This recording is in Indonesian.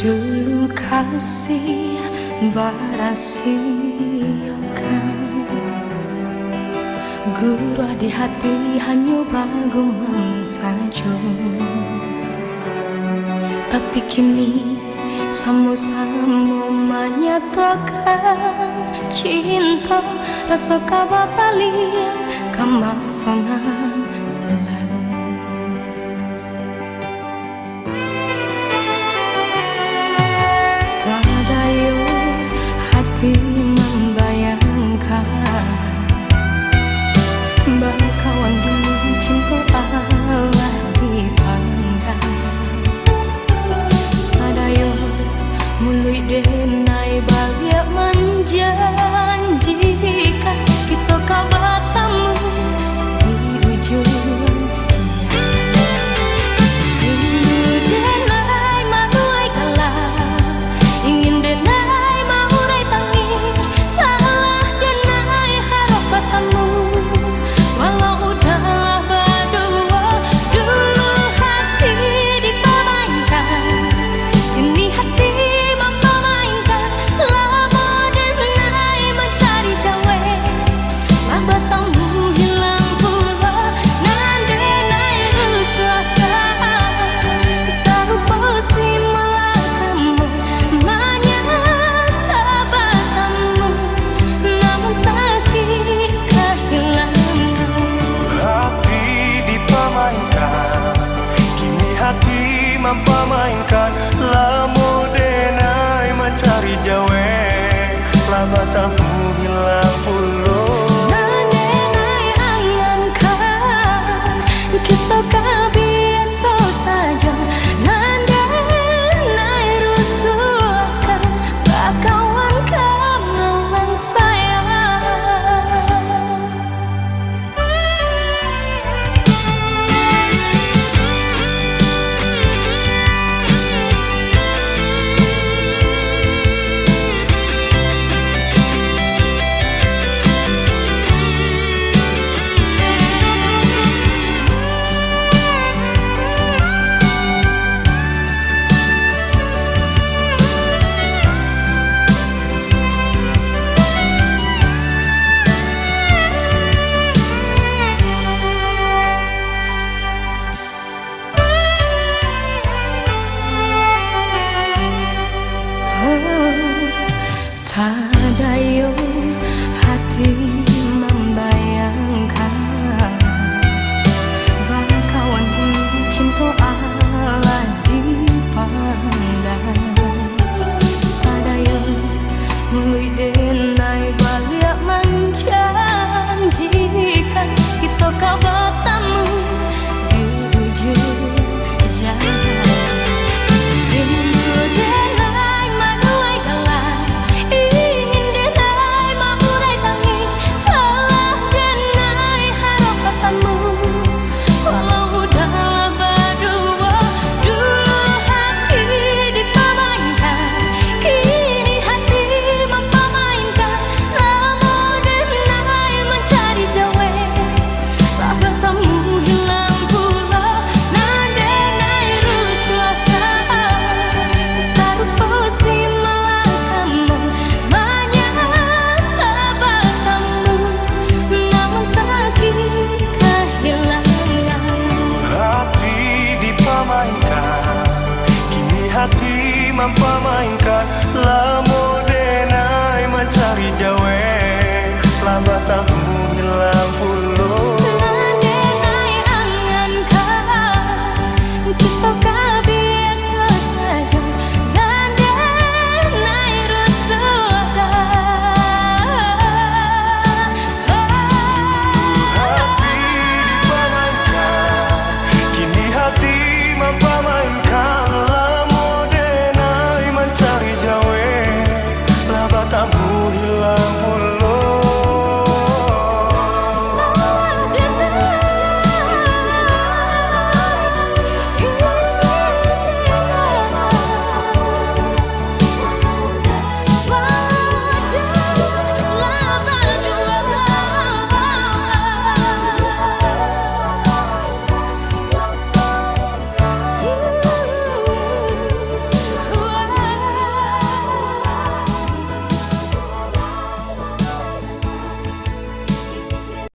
Dulu kasih barasiakan Guru di hati hanya bagumang saja Tapi kini sama-sama menyatakan cinta Rasa kabar paling kemasangan mempamainkan Lamu denai mencari jawe Lama tamu hilang puluh 잘 hati memainkan La modenai mencari jawe lama tak.